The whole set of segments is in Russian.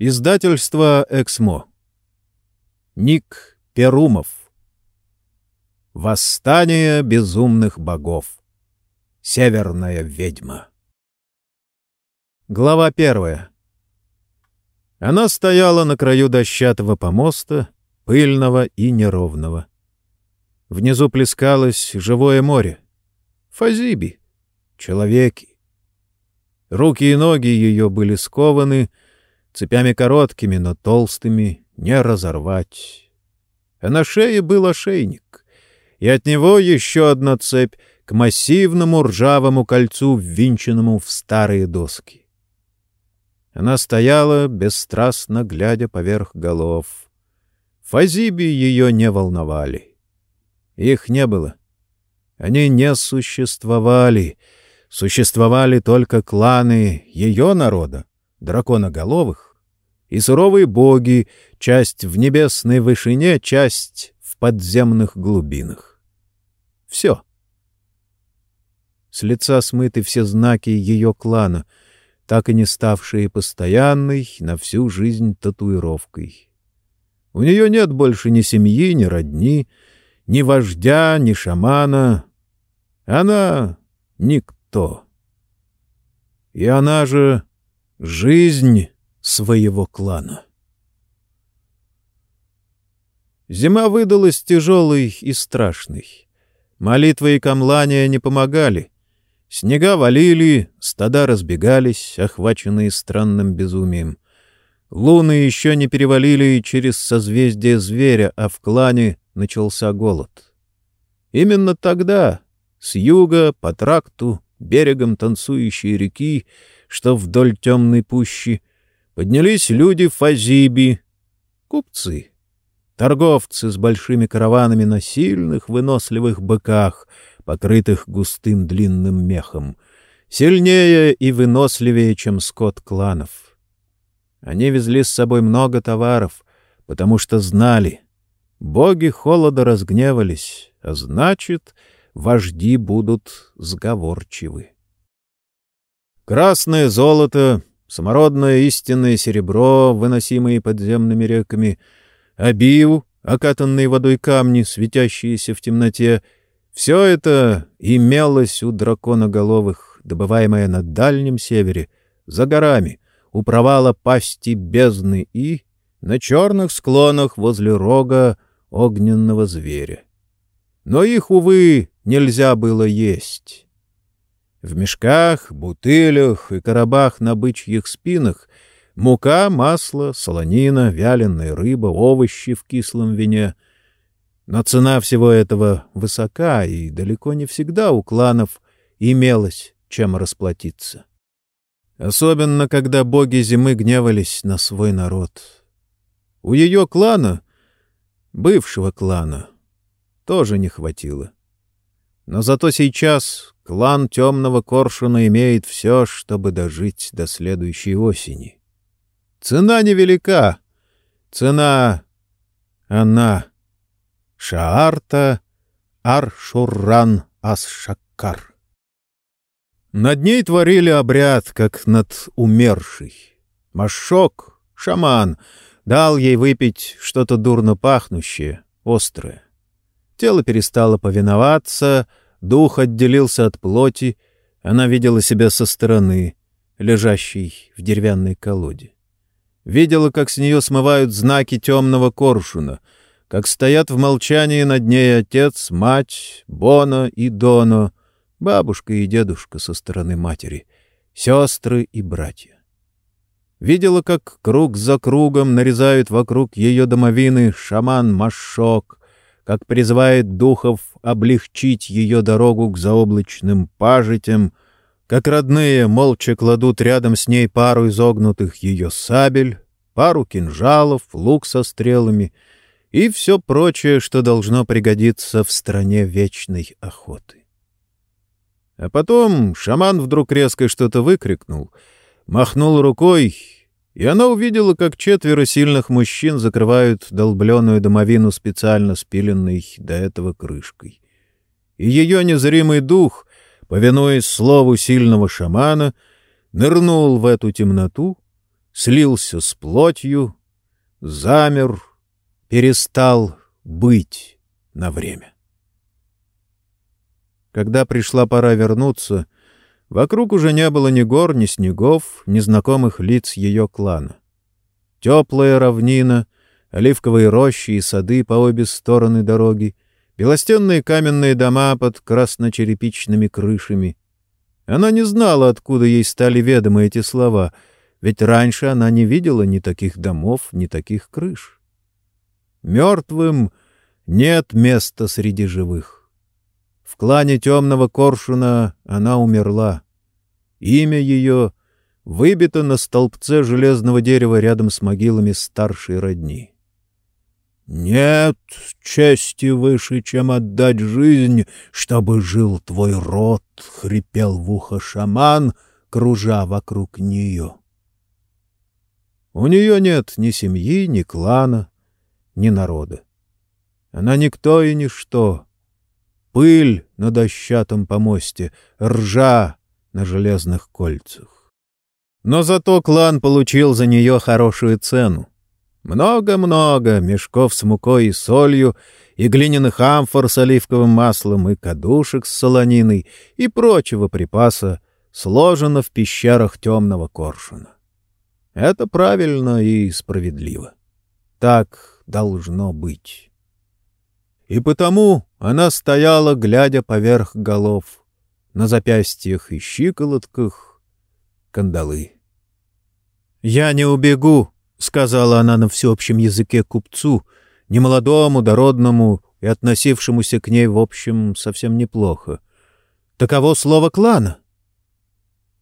Издательство «Эксмо». Ник Перумов. Восстание безумных богов. Северная ведьма. Глава первая. Она стояла на краю дощатого помоста, пыльного и неровного. Внизу плескалось живое море. Фазиби. Человеки. Руки и ноги ее были скованы — цепями короткими, но толстыми, не разорвать. А на шее был ошейник, и от него еще одна цепь к массивному ржавому кольцу, ввинченному в старые доски. Она стояла, бесстрастно глядя поверх голов. Фазиби ее не волновали. Их не было. Они не существовали. Существовали только кланы ее народа, драконоголовых, и суровые боги, часть в небесной вышине, часть в подземных глубинах. Все. С лица смыты все знаки ее клана, так и не ставшие постоянной на всю жизнь татуировкой. У нее нет больше ни семьи, ни родни, ни вождя, ни шамана. Она — никто. И она же Жизнь своего клана. Зима выдалась тяжелой и страшной. Молитвы и камлания не помогали. Снега валили, стада разбегались, охваченные странным безумием. Луны еще не перевалили через созвездие зверя, а в клане начался голод. Именно тогда, с юга, по тракту, берегом танцующей реки, что вдоль темной пущи поднялись люди Фазиби, купцы, торговцы с большими караванами на сильных выносливых быках, покрытых густым длинным мехом, сильнее и выносливее, чем скот кланов. Они везли с собой много товаров, потому что знали, боги холода разгневались, а значит, вожди будут сговорчивы. Красное золото, самородное истинное серебро, выносимые подземными реками, обив, окатанные водой камни, светящиеся в темноте — все это имелось у драконоголовых, добываемое на Дальнем Севере, за горами, у провала пасти бездны и на черных склонах возле рога огненного зверя. Но их, увы, нельзя было есть. В мешках, бутылях и коробах на бычьих спинах мука, масло, солонина, вяленая рыба, овощи в кислом вине. Но цена всего этого высока, и далеко не всегда у кланов имелось чем расплатиться. Особенно, когда боги зимы гневались на свой народ. У ее клана, бывшего клана, тоже не хватило. Но зато сейчас Клан Темного Коршуна имеет все, чтобы дожить до следующей осени. Цена невелика. Цена — она. Шаарта Аршурран Асшаккар. Над ней творили обряд, как над умершей. Машок, шаман, дал ей выпить что-то дурно пахнущее, острое. Тело перестало повиноваться — Дух отделился от плоти, она видела себя со стороны, лежащей в деревянной колоде. Видела, как с нее смывают знаки темного коршуна, как стоят в молчании над ней отец, мать, Бона и Доно, бабушка и дедушка со стороны матери, сестры и братья. Видела, как круг за кругом нарезают вокруг ее домовины шаман Машок, как призывает духов облегчить ее дорогу к заоблачным пажитям, как родные молча кладут рядом с ней пару изогнутых ее сабель, пару кинжалов, лук со стрелами и все прочее, что должно пригодиться в стране вечной охоты. А потом шаман вдруг резко что-то выкрикнул, махнул рукой, и она увидела, как четверо сильных мужчин закрывают долбленную домовину специально спиленной до этого крышкой. И ее незримый дух, повинуясь слову сильного шамана, нырнул в эту темноту, слился с плотью, замер, перестал быть на время. Когда пришла пора вернуться, вокруг уже не было ни гор, ни снегов, ни знакомых лиц ее клана. Теплая равнина, оливковые рощи и сады по обе стороны дороги, белостенные каменные дома под красночерепичными крышами. Она не знала, откуда ей стали ведомы эти слова, ведь раньше она не видела ни таких домов, ни таких крыш. Мертвым нет места среди живых. В клане темного коршуна она умерла. Имя ее выбито на столбце железного дерева рядом с могилами старшей родни. Нет чести выше, чем отдать жизнь, чтобы жил твой род, — хрипел в ухо шаман, кружа вокруг нее. У нее нет ни семьи, ни клана, ни народа. Она никто и ничто. Пыль на дощатом помосте, ржа на железных кольцах. Но зато клан получил за нее хорошую цену. Много-много мешков с мукой и солью, и глиняных амфор с оливковым маслом, и кадушек с солониной, и прочего припаса сложено в пещерах темного коршуна. Это правильно и справедливо. Так должно быть. И потому она стояла, глядя поверх голов, на запястьях и щиколотках кандалы. «Я не убегу», — сказала она на всеобщем языке купцу, немолодому, дородному и относившемуся к ней, в общем, совсем неплохо. Таково слово клана.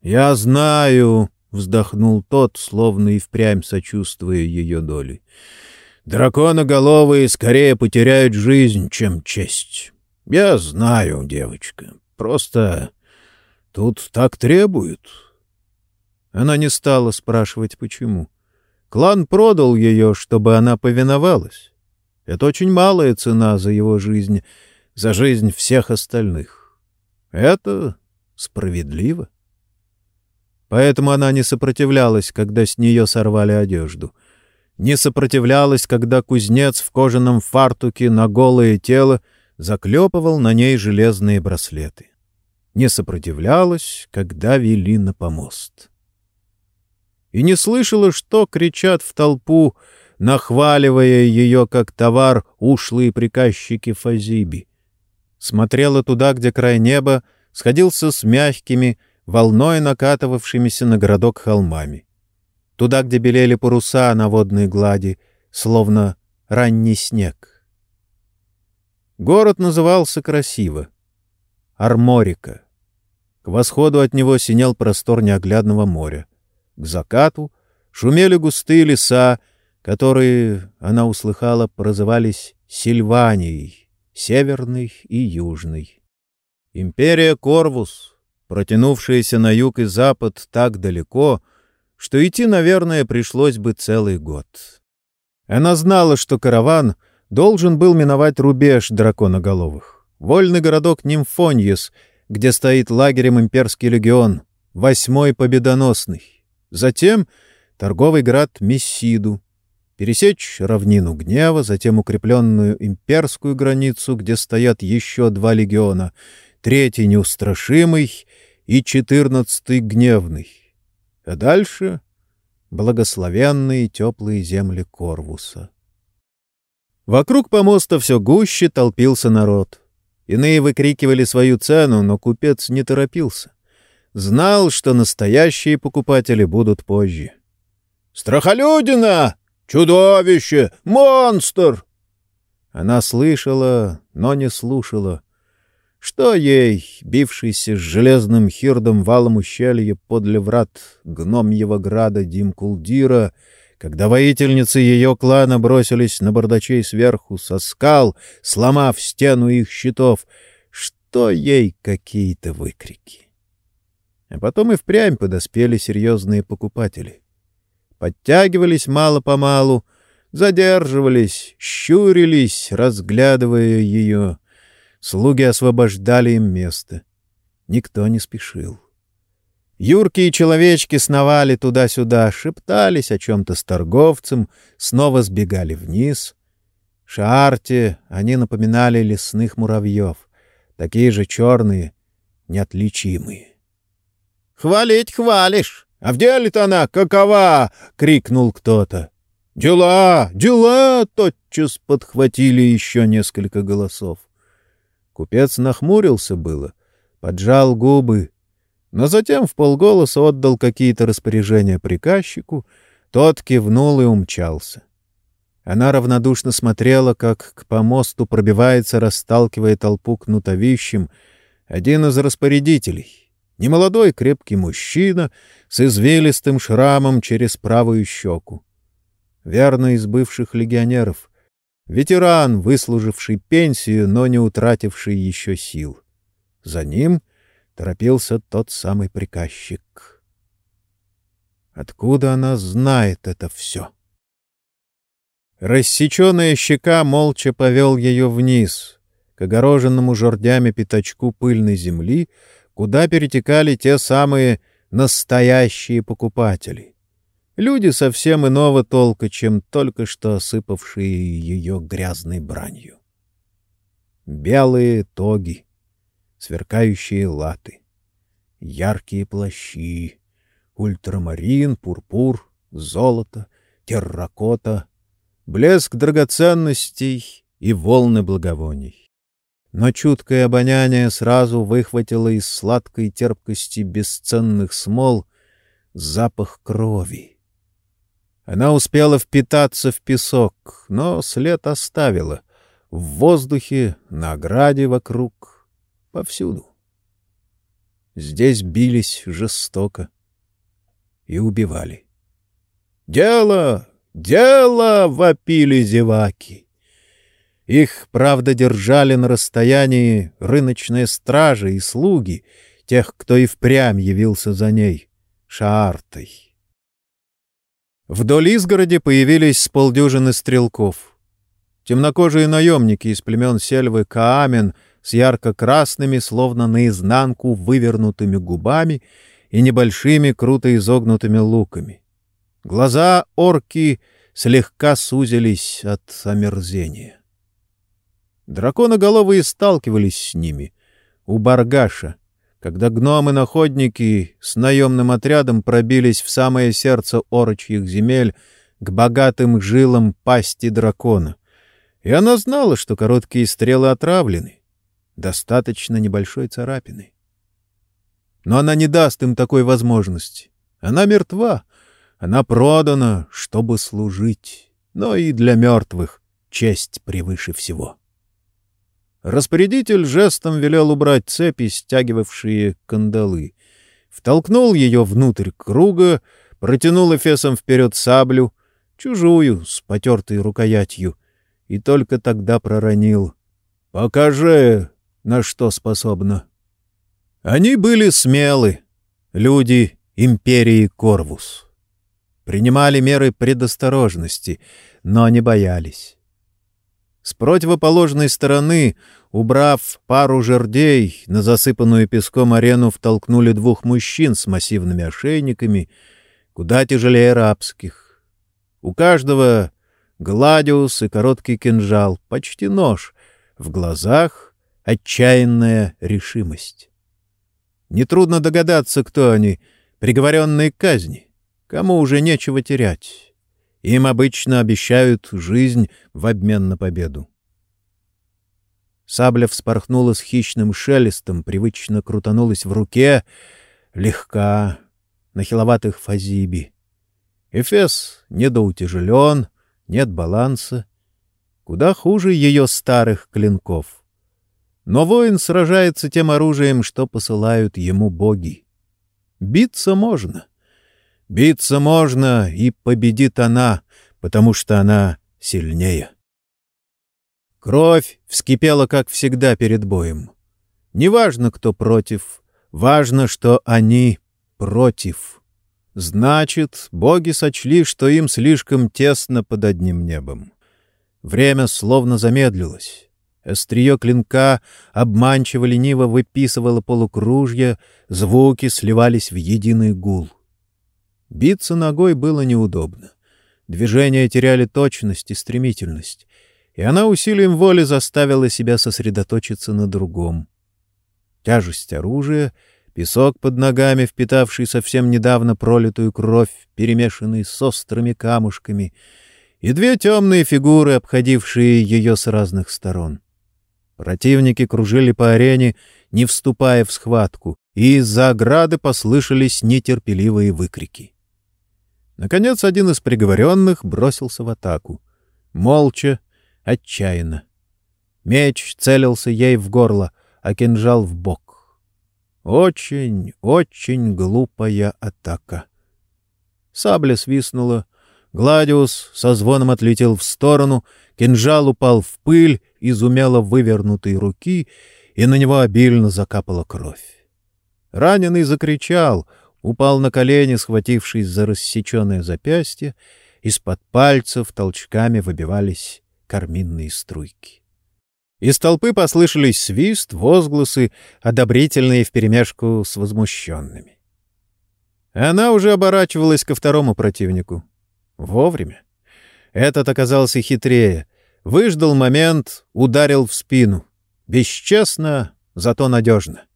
«Я знаю», — вздохнул тот, словно и впрямь сочувствуя ее доли. Драконоголовые скорее потеряют жизнь, чем честь. Я знаю, девочка. Просто тут так требуют. Она не стала спрашивать, почему. Клан продал ее, чтобы она повиновалась. Это очень малая цена за его жизнь, за жизнь всех остальных. Это справедливо. Поэтому она не сопротивлялась, когда с нее сорвали одежду — не сопротивлялась, когда кузнец в кожаном фартуке на голое тело заклепывал на ней железные браслеты. Не сопротивлялась, когда вели на помост. И не слышала, что кричат в толпу, нахваливая ее как товар ушлые приказчики Фазиби. Смотрела туда, где край неба сходился с мягкими, волной накатывавшимися на городок холмами туда, где белели паруса на водной глади, словно ранний снег. Город назывался красиво — Арморика. К восходу от него синел простор неоглядного моря. К закату шумели густые леса, которые, она услыхала, прозывались Сильванией, северной и южной. Империя Корвус, протянувшаяся на юг и запад так далеко — что идти, наверное, пришлось бы целый год. Она знала, что караван должен был миновать рубеж драконоголовых, вольный городок Нимфоньес, где стоит лагерем имперский легион, восьмой победоносный. Затем торговый град Мессиду, пересечь равнину гнева, затем укрепленную имперскую границу, где стоят еще два легиона, третий неустрашимый и четырнадцатый гневный а дальше — благословенные теплые земли Корвуса. Вокруг помоста все гуще толпился народ. Иные выкрикивали свою цену, но купец не торопился. Знал, что настоящие покупатели будут позже. «Страхолюдина! Чудовище! Монстр!» Она слышала, но не слушала — что ей, бившийся с железным хирдом валом ущелья подле врат гномьего града Димкулдира, когда воительницы ее клана бросились на бардачей сверху со скал, сломав стену их щитов, что ей какие-то выкрики? А потом и впрямь подоспели серьезные покупатели. Подтягивались мало-помалу, задерживались, щурились, разглядывая ее — Слуги освобождали им место. Никто не спешил. Юркие человечки сновали туда-сюда, шептались о чем-то с торговцем, снова сбегали вниз. Шаарте они напоминали лесных муравьев, такие же черные, неотличимые. — Хвалить хвалишь! А в деле-то она какова? — крикнул кто-то. — Дела! Дела! — тотчас подхватили еще несколько голосов. Купец нахмурился было, поджал губы, но затем в полголоса отдал какие-то распоряжения приказчику, тот кивнул и умчался. Она равнодушно смотрела, как к помосту пробивается, расталкивая толпу кнутовищем, один из распорядителей, немолодой крепкий мужчина с извилистым шрамом через правую щеку. Верно из бывших легионеров, ветеран, выслуживший пенсию, но не утративший еще сил. За ним — торопился тот самый приказчик. Откуда она знает это все? Рассеченная щека молча повел ее вниз, к огороженному жердями пятачку пыльной земли, куда перетекали те самые настоящие покупатели. Люди совсем иного толка, чем только что осыпавшие ее грязной бранью. Белые тоги, сверкающие латы, яркие плащи, ультрамарин, пурпур, золото, терракота, блеск драгоценностей и волны благовоний. Но чуткое обоняние сразу выхватило из сладкой терпкости бесценных смол запах крови. Она успела впитаться в песок, но след оставила — в воздухе, на ограде вокруг, повсюду. Здесь бились жестоко и убивали. «Дело! Дело!» — вопили зеваки. Их, правда, держали на расстоянии рыночные стражи и слуги, тех, кто и впрямь явился за ней, шаартой. Вдоль изгороди появились с полдюжины стрелков. Темнокожие наемники из племен Сельвы Каамен — с ярко-красными, словно наизнанку вывернутыми губами и небольшими круто изогнутыми луками. Глаза орки слегка сузились от омерзения. Драконоголовые сталкивались с ними у Баргаша, когда гномы-находники с наемным отрядом пробились в самое сердце орочьих земель к богатым жилам пасти дракона. И она знала, что короткие стрелы отравлены, Достаточно небольшой царапины. Но она не даст им такой возможности. Она мертва. Она продана, чтобы служить. Но и для мертвых честь превыше всего. Распорядитель жестом велел убрать цепи, стягивавшие кандалы. Втолкнул ее внутрь круга, протянул эфесом вперед саблю, чужую, с потертой рукоятью, и только тогда проронил. — Покажи, на что способна. Они были смелы, люди империи Корвус. Принимали меры предосторожности, но не боялись. С противоположной стороны, убрав пару жердей, на засыпанную песком арену втолкнули двух мужчин с массивными ошейниками, куда тяжелее рабских. У каждого гладиус и короткий кинжал, почти нож, в глазах отчаянная решимость. Нетрудно догадаться, кто они, приговоренные к казни, кому уже нечего терять. Им обычно обещают жизнь в обмен на победу. Сабля вспорхнула с хищным шелестом, привычно крутанулась в руке, легка, на хиловатых фазиби. Эфес недоутяжелен, нет баланса. Куда хуже ее старых клинков — но воин сражается тем оружием, что посылают ему боги. Биться можно. Биться можно, и победит она, потому что она сильнее. Кровь вскипела, как всегда, перед боем. Неважно, кто против, важно, что они против. Значит, боги сочли, что им слишком тесно под одним небом. Время словно замедлилось. Острие клинка обманчиво лениво выписывало полукружья, звуки сливались в единый гул. Биться ногой было неудобно. Движения теряли точность и стремительность, и она усилием воли заставила себя сосредоточиться на другом. Тяжесть оружия, песок под ногами, впитавший совсем недавно пролитую кровь, перемешанный с острыми камушками, и две темные фигуры, обходившие ее с разных сторон. Противники кружили по арене, не вступая в схватку, и из-за ограды послышались нетерпеливые выкрики. Наконец один из приговоренных бросился в атаку. Молча, отчаянно. Меч целился ей в горло, а кинжал в бок. Очень, очень глупая атака. Сабля свистнула, Гладиус со звоном отлетел в сторону, кинжал упал в пыль из умело вывернутой руки, и на него обильно закапала кровь. Раненый закричал, упал на колени, схватившись за рассеченное запястье, из-под пальцев толчками выбивались карминные струйки. Из толпы послышались свист, возгласы, одобрительные вперемешку с возмущенными. Она уже оборачивалась ко второму противнику. Вовремя. Этот оказался хитрее. Выждал момент, ударил в спину. Бесчестно, зато надежно.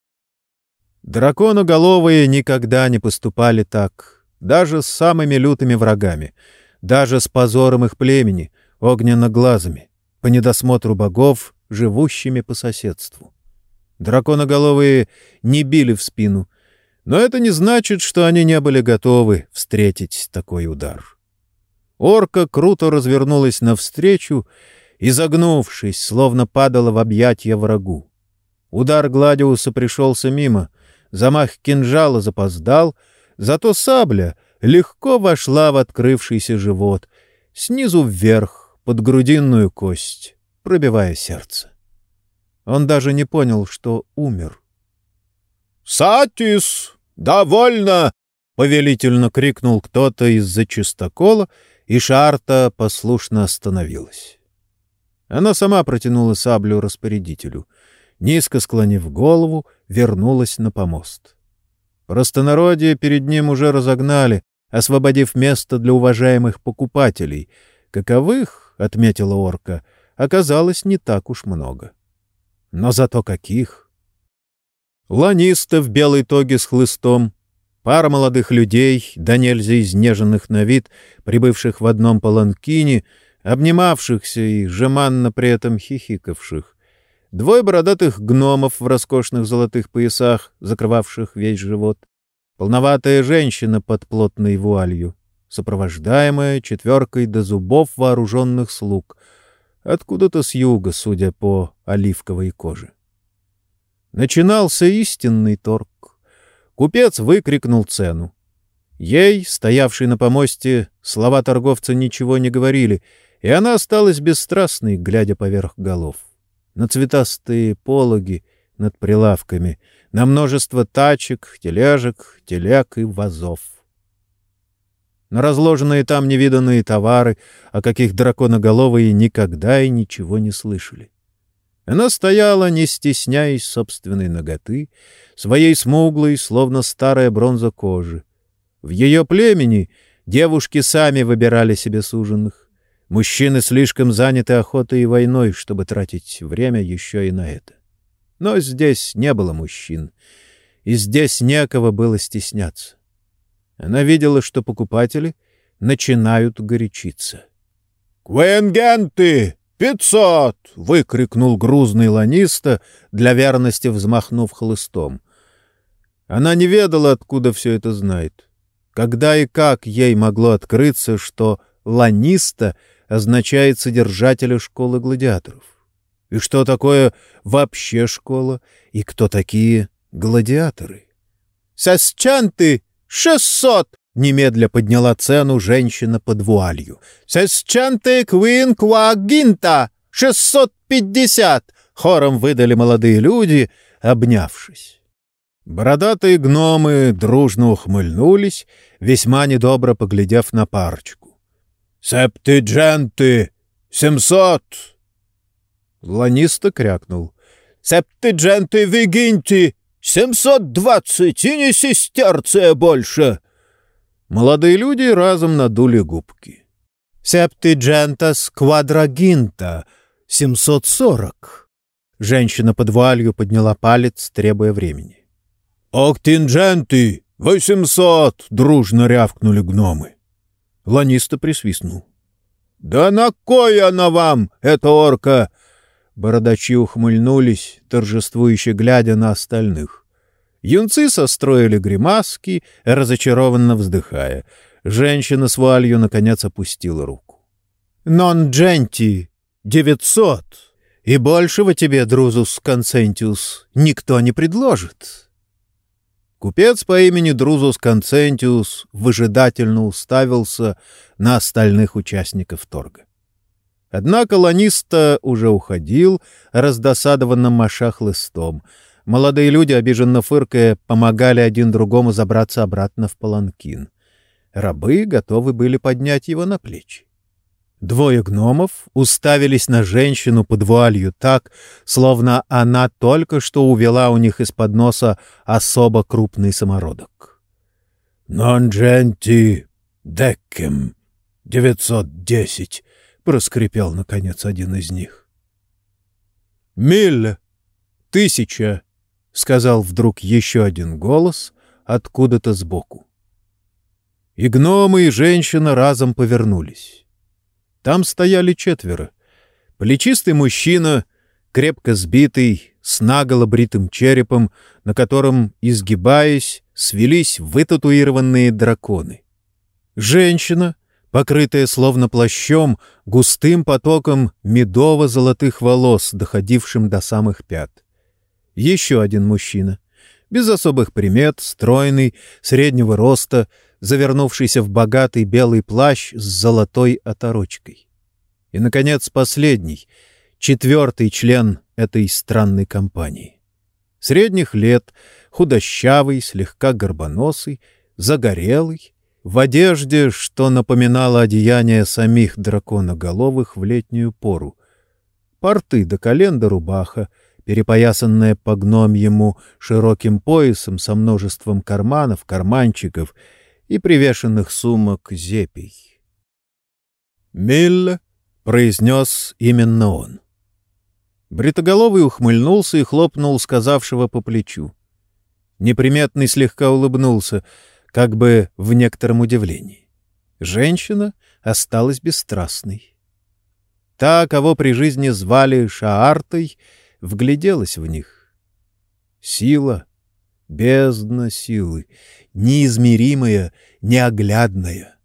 Драконоголовые никогда не поступали так, даже с самыми лютыми врагами, даже с позором их племени, огненно-глазами, по недосмотру богов, живущими по соседству. Драконоголовые не били в спину, но это не значит, что они не были готовы встретить такой удар. Орка круто развернулась навстречу и, загнувшись, словно падала в объятья врагу. Удар Гладиуса пришелся мимо, замах кинжала запоздал, зато сабля легко вошла в открывшийся живот, снизу вверх, под грудинную кость, пробивая сердце. Он даже не понял, что умер. «Сатис! Довольно!» — повелительно крикнул кто-то из-за чистокола — и Шарта послушно остановилась. Она сама протянула саблю распорядителю. Низко склонив голову, вернулась на помост. Простонародье перед ним уже разогнали, освободив место для уважаемых покупателей. Каковых, — отметила орка, — оказалось не так уж много. Но зато каких! Ланиста в белой тоге с хлыстом, Пара молодых людей, да нельзя изнеженных на вид, прибывших в одном паланкине, обнимавшихся и жеманно при этом хихикавших. Двое бородатых гномов в роскошных золотых поясах, закрывавших весь живот. Полноватая женщина под плотной вуалью, сопровождаемая четверкой до зубов вооруженных слуг, откуда-то с юга, судя по оливковой коже. Начинался истинный торг. Купец выкрикнул цену. Ей, стоявшей на помосте, слова торговца ничего не говорили, и она осталась бесстрастной, глядя поверх голов. На цветастые пологи над прилавками, на множество тачек, тележек, телег и вазов. На разложенные там невиданные товары, о каких драконоголовые никогда и ничего не слышали. Она стояла, не стесняясь собственной ноготы, своей смуглой, словно старая бронза кожи. В ее племени девушки сами выбирали себе суженных. Мужчины слишком заняты охотой и войной, чтобы тратить время еще и на это. Но здесь не было мужчин, и здесь некого было стесняться. Она видела, что покупатели начинают горячиться. «Квенгенты!» «Пятьсот!» — выкрикнул грузный ланиста, для верности взмахнув хлыстом. Она не ведала, откуда все это знает. Когда и как ей могло открыться, что «ланиста» означает содержателя школы гладиаторов? И что такое вообще школа? И кто такие гладиаторы? «Сосчанты! Шестьсот!» Немедля подняла цену женщина под вуалью. «Сесчанте квин квагинта! Шестьсот пятьдесят!» Хором выдали молодые люди, обнявшись. Бородатые гномы дружно ухмыльнулись, весьма недобро поглядев на парочку. «Септидженты! Семьсот!» Ланиста крякнул. «Септидженты вигинти! Семьсот двадцать и не сестерция больше!» Молодые люди разом надули губки. «Септиджентас квадрагинта! Семьсот сорок!» Женщина под вуалью подняла палец, требуя времени. «Октиндженты! Восемьсот!» — дружно рявкнули гномы. Ланиста присвистнул. «Да на кой она вам, эта орка?» Бородачи ухмыльнулись, торжествующе глядя на остальных. Юнцы состроили гримаски, разочарованно вздыхая. Женщина с вуалью, наконец, опустила руку. «Нон дженти! Девятьсот! И большего тебе, Друзус Консентиус, никто не предложит!» Купец по имени Друзус Концентиус выжидательно уставился на остальных участников торга. Однако ланиста уже уходил, раздосадованно маша хлыстом. Молодые люди, обиженно фыркая, помогали один другому забраться обратно в паланкин. Рабы готовы были поднять его на плечи. Двое гномов уставились на женщину под вуалью так, словно она только что увела у них из-под носа особо крупный самородок. «Нон дженти деккем девятьсот десять», — проскрипел, наконец, один из них. «Милля! Тысяча!» — сказал вдруг еще один голос откуда-то сбоку. И гномы, и женщина разом повернулись. Там стояли четверо. Плечистый мужчина, крепко сбитый, с наголо бритым черепом, на котором, изгибаясь, свелись вытатуированные драконы. Женщина, покрытая словно плащом, густым потоком медово-золотых волос, доходившим до самых пят. Еще один мужчина, без особых примет, стройный, среднего роста, завернувшийся в богатый белый плащ с золотой оторочкой. И, наконец, последний, четвертый член этой странной компании. Средних лет, худощавый, слегка горбоносый, загорелый, в одежде, что напоминало одеяние самих драконоголовых в летнюю пору. Порты до колен до рубаха, перепоясанная по гномьему широким поясом со множеством карманов, карманчиков — и привешенных сумок зепий. «Милля», — произнес именно он. Бритоголовый ухмыльнулся и хлопнул сказавшего по плечу. Неприметный слегка улыбнулся, как бы в некотором удивлении. Женщина осталась бесстрастной. Та, кого при жизни звали Шаартой, вгляделась в них. Сила, бездна силы, неизмеримая, неоглядная.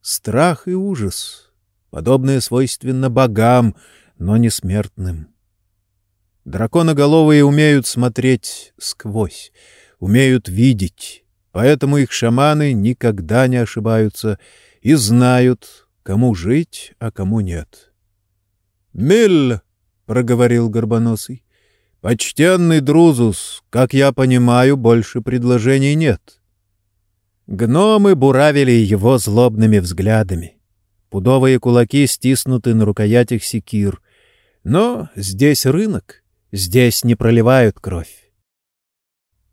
Страх и ужас, подобное свойственно богам, но не смертным. Драконоголовые умеют смотреть сквозь, умеют видеть, поэтому их шаманы никогда не ошибаются и знают, кому жить, а кому нет. «Миль!» — проговорил Горбоносый. «Почтенный Друзус, как я понимаю, больше предложений нет». Гномы буравили его злобными взглядами. Пудовые кулаки стиснуты на рукоятях секир. Но здесь рынок, здесь не проливают кровь.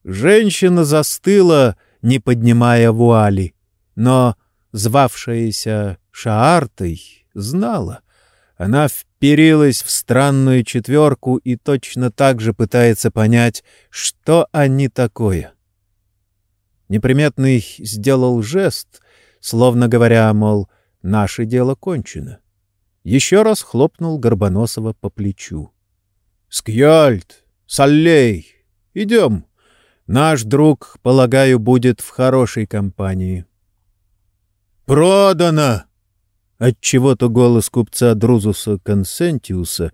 Женщина застыла, не поднимая вуали, но звавшаяся Шаартой знала. Она вперилась в странную четверку и точно так же пытается понять, что они такое. — Неприметный сделал жест, словно говоря, мол, наше дело кончено. Еще раз хлопнул Горбоносова по плечу. — Скьольд, Саллей, идем. Наш друг, полагаю, будет в хорошей компании. — Продано! Отчего-то голос купца Друзуса Консентиуса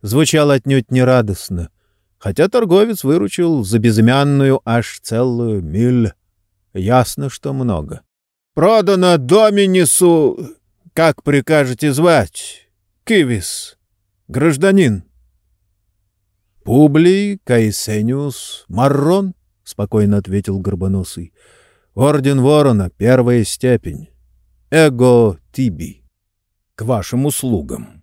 звучал отнюдь нерадостно, хотя торговец выручил за безымянную аж целую миль. Ясно, что много. «Продано Доминису, как прикажете звать? Кивис, гражданин». «Публий Кайсениус Маррон», — спокойно ответил Горбоносый. «Орден Ворона, первая степень. Эго Тиби. К вашим услугам».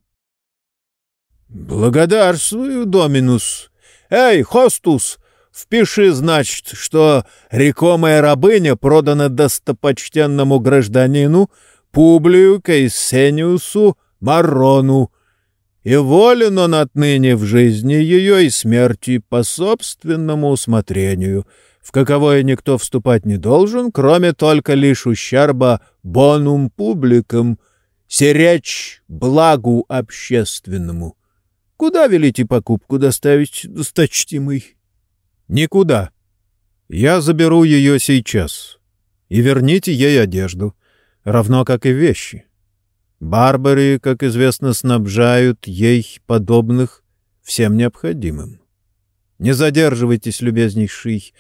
«Благодарствую, Доминус! Эй, Хостус, впиши, значит, что рекомая рабыня продана достопочтенному гражданину Публию Кайсениусу Марону, и волен он отныне в жизни ее и смерти по собственному усмотрению, в каковое никто вступать не должен, кроме только лишь ущерба бонум публикам, серечь благу общественному». Куда велите покупку доставить, досточтимый? — Никуда. Я заберу ее сейчас. И верните ей одежду, равно как и вещи. Барбары, как известно, снабжают ей подобных всем необходимым. Не задерживайтесь, любезнейший.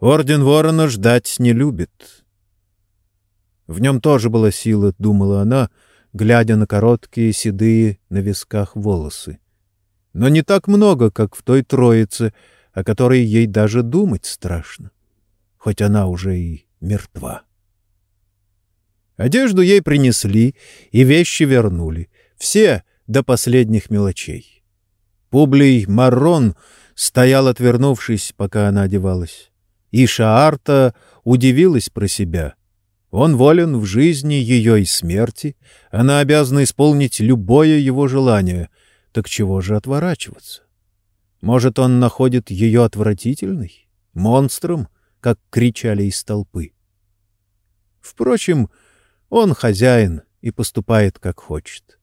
Орден Ворона ждать не любит. В нем тоже была сила, — думала она, глядя на короткие седые на висках волосы но не так много, как в той троице, о которой ей даже думать страшно, хоть она уже и мертва. Одежду ей принесли и вещи вернули, все до последних мелочей. Публий Маррон стоял, отвернувшись, пока она одевалась. И Шаарта удивилась про себя. Он волен в жизни ее и смерти, она обязана исполнить любое его желание — так чего же отворачиваться? Может, он находит ее отвратительной, монстром, как кричали из толпы? Впрочем, он хозяин и поступает, как хочет.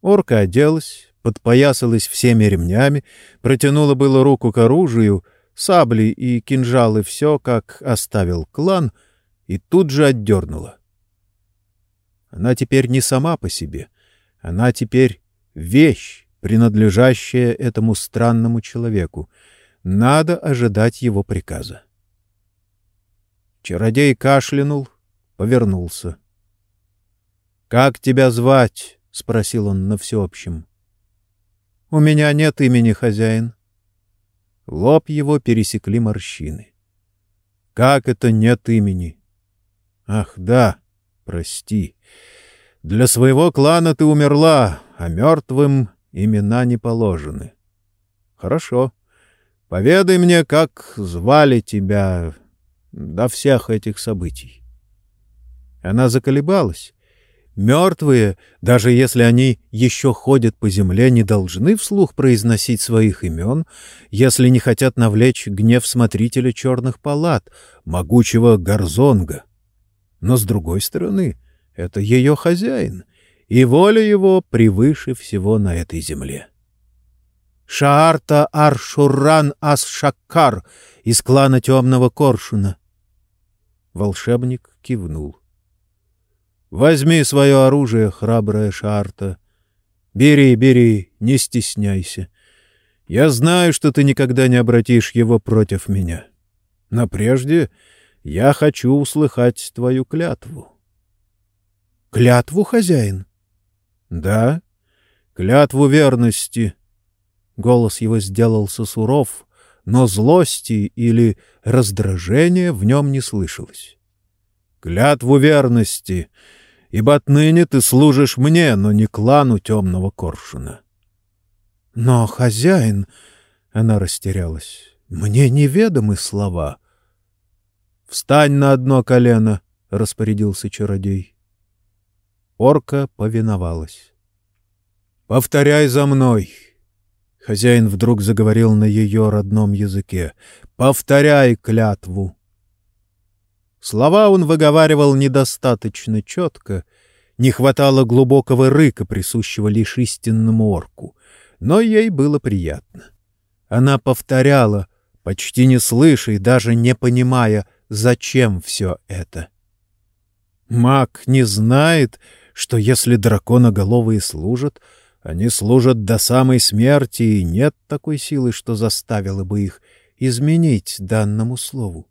Орка оделась, подпоясалась всеми ремнями, протянула было руку к оружию, сабли и кинжалы все, как оставил клан, и тут же отдернула. Она теперь не сама по себе, она теперь вещь, принадлежащая этому странному человеку. Надо ожидать его приказа. Чародей кашлянул, повернулся. — Как тебя звать? — спросил он на всеобщем. — У меня нет имени, хозяин. Лоб его пересекли морщины. — Как это нет имени? — Ах, да, прости. Для своего клана ты умерла, а мертвым имена не положены. Хорошо. Поведай мне, как звали тебя до всех этих событий. Она заколебалась. Мертвые, даже если они еще ходят по земле, не должны вслух произносить своих имен, если не хотят навлечь гнев смотрителя черных палат, могучего Горзонга. Но, с другой стороны, это ее хозяин, и воля его превыше всего на этой земле. Шаарта Аршуран Ас-Шаккар из клана Темного Коршуна. Волшебник кивнул. «Возьми свое оружие, храбрая Шаарта. Бери, бери, не стесняйся. Я знаю, что ты никогда не обратишь его против меня. Но прежде я хочу услыхать твою клятву». «Клятву, хозяин?» Да, клятву верности. Голос его сделался суров, но злости или раздражения в нем не слышалось. Клятву верности, ибо отныне ты служишь мне, но не клану темного коршуна. Но, хозяин, она растерялась, мне неведомы слова. Встань на одно колено, распорядился чародей. Орка повиновалась. «Повторяй за мной!» Хозяин вдруг заговорил на ее родном языке. «Повторяй клятву!» Слова он выговаривал недостаточно четко, не хватало глубокого рыка, присущего лишь истинному орку, но ей было приятно. Она повторяла, почти не слыша и даже не понимая, зачем все это. Маг не знает, что если драконоголовые служат, они служат до самой смерти, и нет такой силы, что заставило бы их изменить данному слову.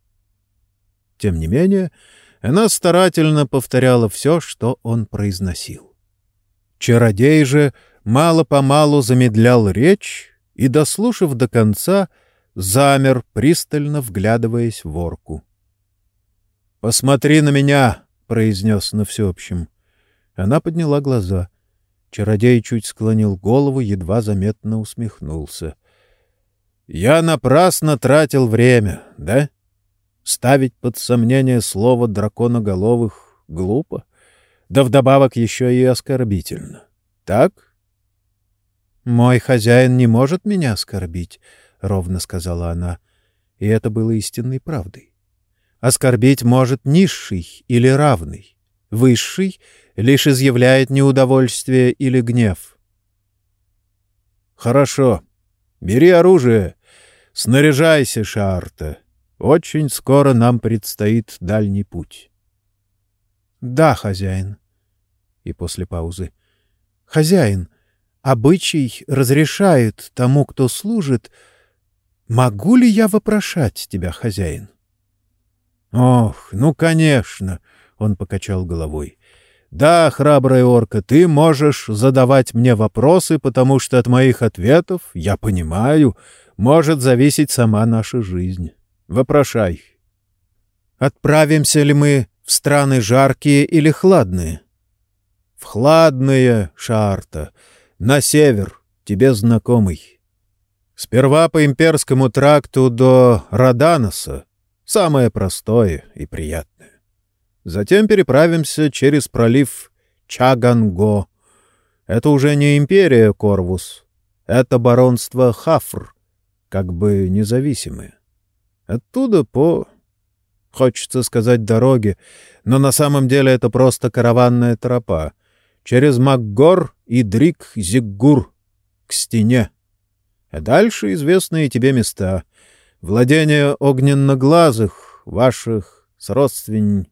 Тем не менее, она старательно повторяла все, что он произносил. Чародей же мало-помалу замедлял речь и, дослушав до конца, замер, пристально вглядываясь в орку. «Посмотри на меня!» — произнес на всеобщем. Она подняла глаза. Чародей чуть склонил голову, едва заметно усмехнулся. «Я напрасно тратил время, да? Ставить под сомнение слово драконоголовых глупо, да вдобавок еще и оскорбительно. Так?» «Мой хозяин не может меня оскорбить», — ровно сказала она, и это было истинной правдой. «Оскорбить может низший или равный, высший лишь изъявляет неудовольствие или гнев. «Хорошо. Бери оружие. Снаряжайся, Шарта. Очень скоро нам предстоит дальний путь». «Да, хозяин». И после паузы. «Хозяин, обычай разрешает тому, кто служит. Могу ли я вопрошать тебя, хозяин?» «Ох, ну, конечно!» — он покачал головой. Да, храбрая орка, ты можешь задавать мне вопросы, потому что от моих ответов, я понимаю, может зависеть сама наша жизнь. Вопрошай. Отправимся ли мы в страны жаркие или хладные? В хладные, Шарта, на север, тебе знакомый. Сперва по имперскому тракту до Раданоса, самое простое и приятное. Затем переправимся через пролив Чаганго. Это уже не империя Корвус, это баронство Хафр, как бы независимые. Оттуда по... Хочется сказать дороги, но на самом деле это просто караванная тропа. Через Макгор и Дрик-Зиггур к стене. А дальше известные тебе места. Владения огненноглазых, ваших сродственней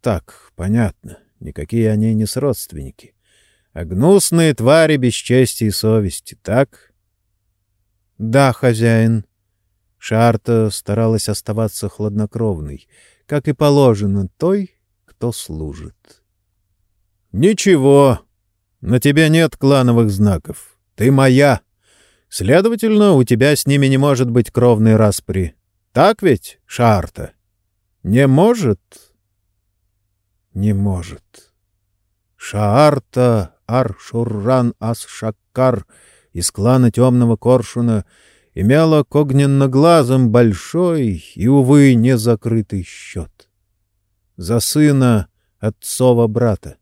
так, понятно. Никакие они не сродственники. А гнусные твари без чести и совести, так? Да, хозяин. Шарта старалась оставаться хладнокровной, как и положено той, кто служит. Ничего. На тебе нет клановых знаков. Ты моя. Следовательно, у тебя с ними не может быть кровной распри. Так ведь, Шарта? Не может? не может. Шаарта Ар-Шурран Ас-Шаккар из клана Темного Коршуна имела к огненноглазым большой и, увы, незакрытый счет. За сына отцова брата,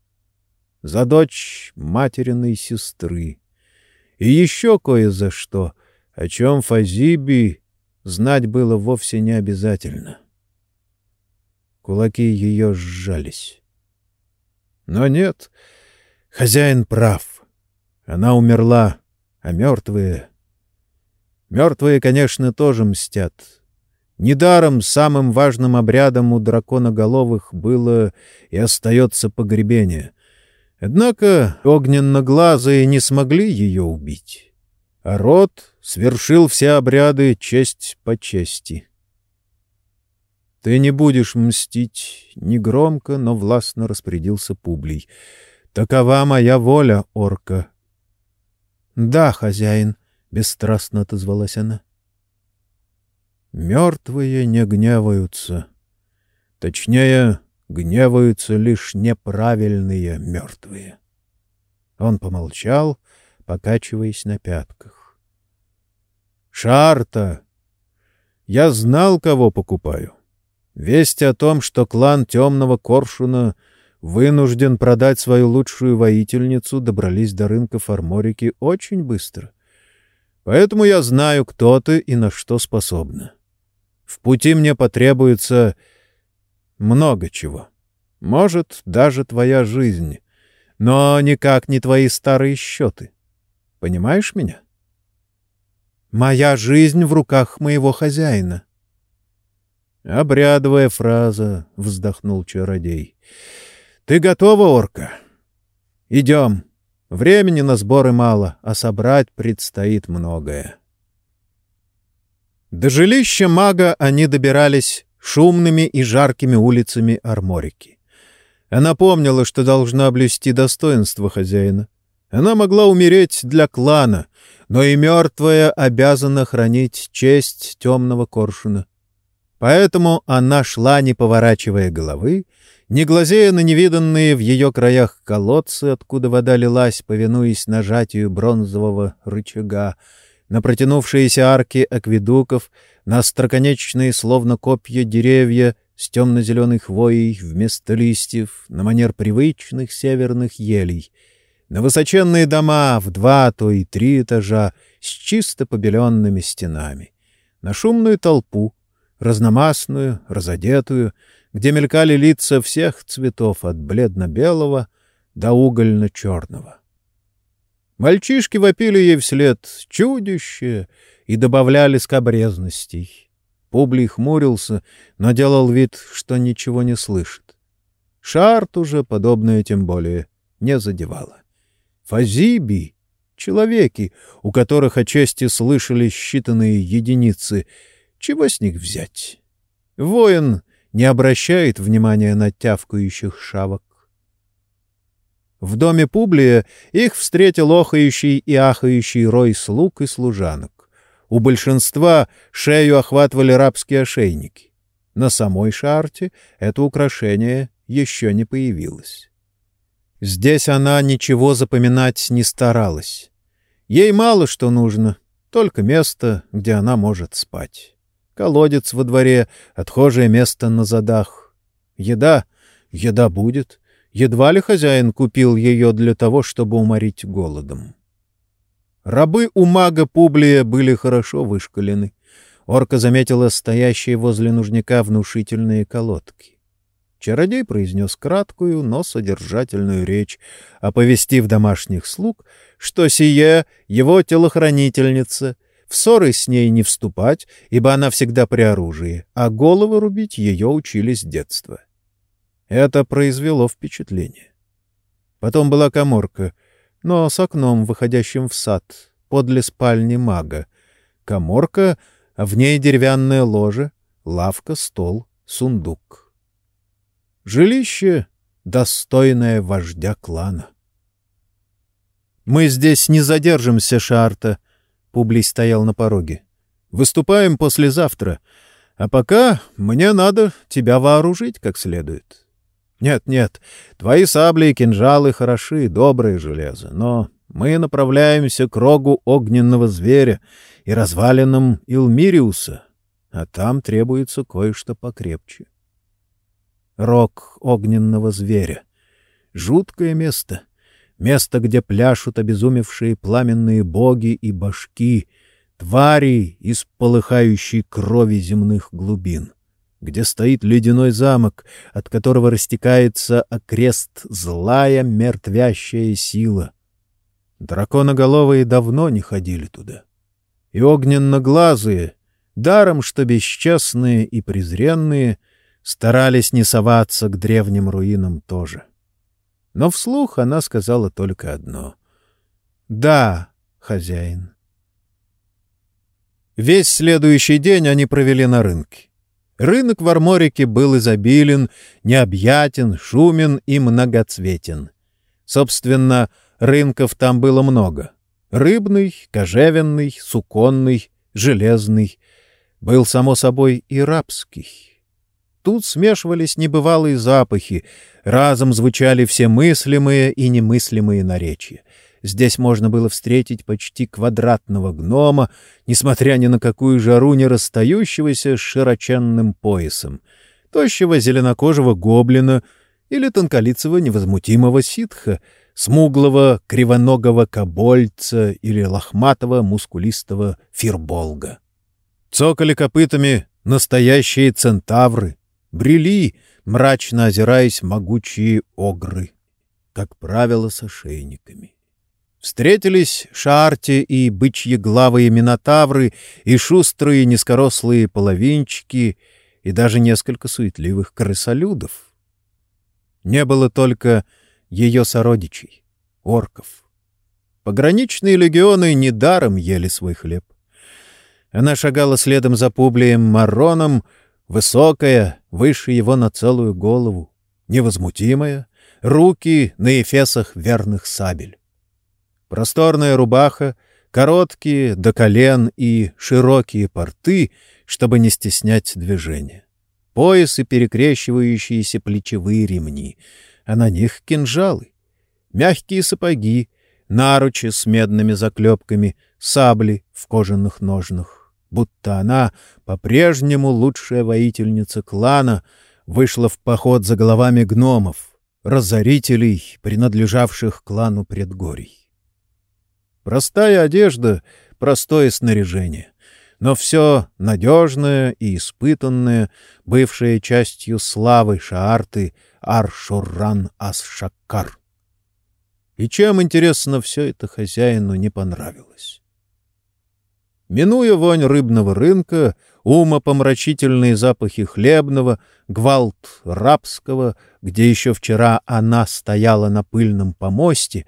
за дочь материной сестры и еще кое за что, о чем Фазиби знать было вовсе не обязательно. Кулаки ее сжались. Но нет, хозяин прав. Она умерла, а мертвые... Мертвые, конечно, тоже мстят. Недаром самым важным обрядом у драконоголовых было и остается погребение. Однако огненноглазые не смогли ее убить. А род свершил все обряды честь по чести. — Ты не будешь мстить, — негромко, но властно распорядился Публий. — Такова моя воля, орка. — Да, хозяин, — бесстрастно отозвалась она. — Мертвые не гневаются. Точнее, гневаются лишь неправильные мертвые. Он помолчал, покачиваясь на пятках. — Шарта! Я знал, кого покупаю. Весть о том, что клан Темного Коршуна вынужден продать свою лучшую воительницу, добрались до рынка Фарморики очень быстро. Поэтому я знаю, кто ты и на что способна. В пути мне потребуется много чего. Может, даже твоя жизнь, но никак не твои старые счеты. Понимаешь меня? Моя жизнь в руках моего хозяина. Обрядовая фраза, — вздохнул чародей. — Ты готова, орка? Идем. Времени на сборы мало, а собрать предстоит многое. До жилища мага они добирались шумными и жаркими улицами Арморики. Она помнила, что должна облюсти достоинство хозяина. Она могла умереть для клана, но и мертвая обязана хранить честь темного коршуна. Поэтому она шла, не поворачивая головы, не глазея на невиданные в ее краях колодцы, откуда вода лилась, повинуясь нажатию бронзового рычага, на протянувшиеся арки акведуков, на остроконечные, словно копья деревья с темно-зеленой хвоей вместо листьев, на манер привычных северных елей, на высоченные дома в два, то и три этажа с чисто побеленными стенами, на шумную толпу, разномастную, разодетую, где мелькали лица всех цветов от бледно-белого до угольно-черного. Мальчишки вопили ей вслед «Чудище!» И добавляли скобрезностей. Публий хмурился, но делал вид, что ничего не слышит. Шарт уже, подобное тем более, не задевало. Фазиби — человеки, у которых отчасти слышали считанные единицы. Чего с них взять? Воин не обращает внимания на тявкающих шавок. В доме Публия их встретил охающий и ахающий рой слуг и служанок. У большинства шею охватывали рабские ошейники. На самой шарте это украшение еще не появилось. Здесь она ничего запоминать не старалась. Ей мало что нужно, только место, где она может спать. Колодец во дворе, отхожее место на задах. Еда, еда будет. Едва ли хозяин купил ее для того, чтобы уморить голодом. Рабы у мага Публия были хорошо вышкалены. Орка заметила стоящие возле нужника внушительные колодки. Чародей произнес краткую, но содержательную речь, оповестив домашних слуг, что сие его телохранительница, в ссоры с ней не вступать, ибо она всегда при оружии, а головы рубить ее учили с детства. Это произвело впечатление. Потом была коморка, но с окном, выходящим в сад, подле спальни мага. Коморка, а в ней деревянное ложе, лавка, стол, сундук. Жилище, достойное вождя клана. «Мы здесь не задержимся, Шарта», — Публий стоял на пороге. «Выступаем послезавтра, а пока мне надо тебя вооружить как следует». Нет, нет, твои сабли и кинжалы хороши, доброе железо, но мы направляемся к рогу огненного зверя и развалинам Илмириуса, а там требуется кое-что покрепче. Рог огненного зверя. Жуткое место. Место, где пляшут обезумевшие пламенные боги и башки, твари из полыхающей крови земных глубин где стоит ледяной замок, от которого растекается окрест злая мертвящая сила. Драконоголовые давно не ходили туда. И огненно-глазые, даром что бесчестные и презренные, старались не соваться к древним руинам тоже. Но вслух она сказала только одно. «Да, хозяин». Весь следующий день они провели на рынке. Рынок в Арморике был изобилен, необъятен, шумен и многоцветен. Собственно, рынков там было много. Рыбный, кожевенный, суконный, железный. Был, само собой, и рабский. Тут смешивались небывалые запахи, разом звучали все мыслимые и немыслимые наречия. Здесь можно было встретить почти квадратного гнома, несмотря ни на какую жару не расстающегося с широченным поясом, тощего зеленокожего гоблина или тонколицего невозмутимого ситха, смуглого кривоногого кобольца или лохматого мускулистого фирболга. Цокали копытами настоящие центавры, брели, мрачно озираясь могучие огры, как правило, с ошейниками. Встретились шарти и бычьи-главые минотавры, и шустрые низкорослые половинчики, и даже несколько суетливых крысолюдов. Не было только ее сородичей, орков. Пограничные легионы недаром ели свой хлеб. Она шагала следом за Публием Мароном, высокая, выше его на целую голову, невозмутимая, руки на эфесах верных сабель. Просторная рубаха, короткие до колен и широкие порты, чтобы не стеснять движение. Пояс и перекрещивающиеся плечевые ремни, а на них кинжалы. Мягкие сапоги, наручи с медными заклепками, сабли в кожаных ножнах. Будто она, по-прежнему лучшая воительница клана, вышла в поход за головами гномов, разорителей, принадлежавших клану предгорий. Простая одежда, простое снаряжение, но все надежное и испытанное, бывшее частью славы Шаарты Ар-Шурран-Ас-Шаккар. И чем, интересно, все это хозяину не понравилось. Минуя вонь рыбного рынка, умопомрачительные запахи хлебного, гвалт рабского, где еще вчера она стояла на пыльном помосте,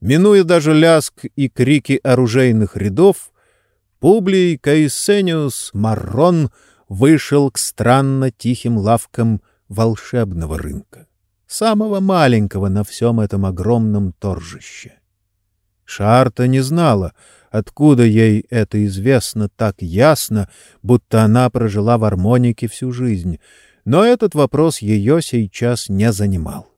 минуя даже ляск и крики оружейных рядов, Публий Каисениус Маррон вышел к странно тихим лавкам волшебного рынка, самого маленького на всем этом огромном торжище. Шарта не знала, откуда ей это известно так ясно, будто она прожила в армонике всю жизнь, но этот вопрос ее сейчас не занимал.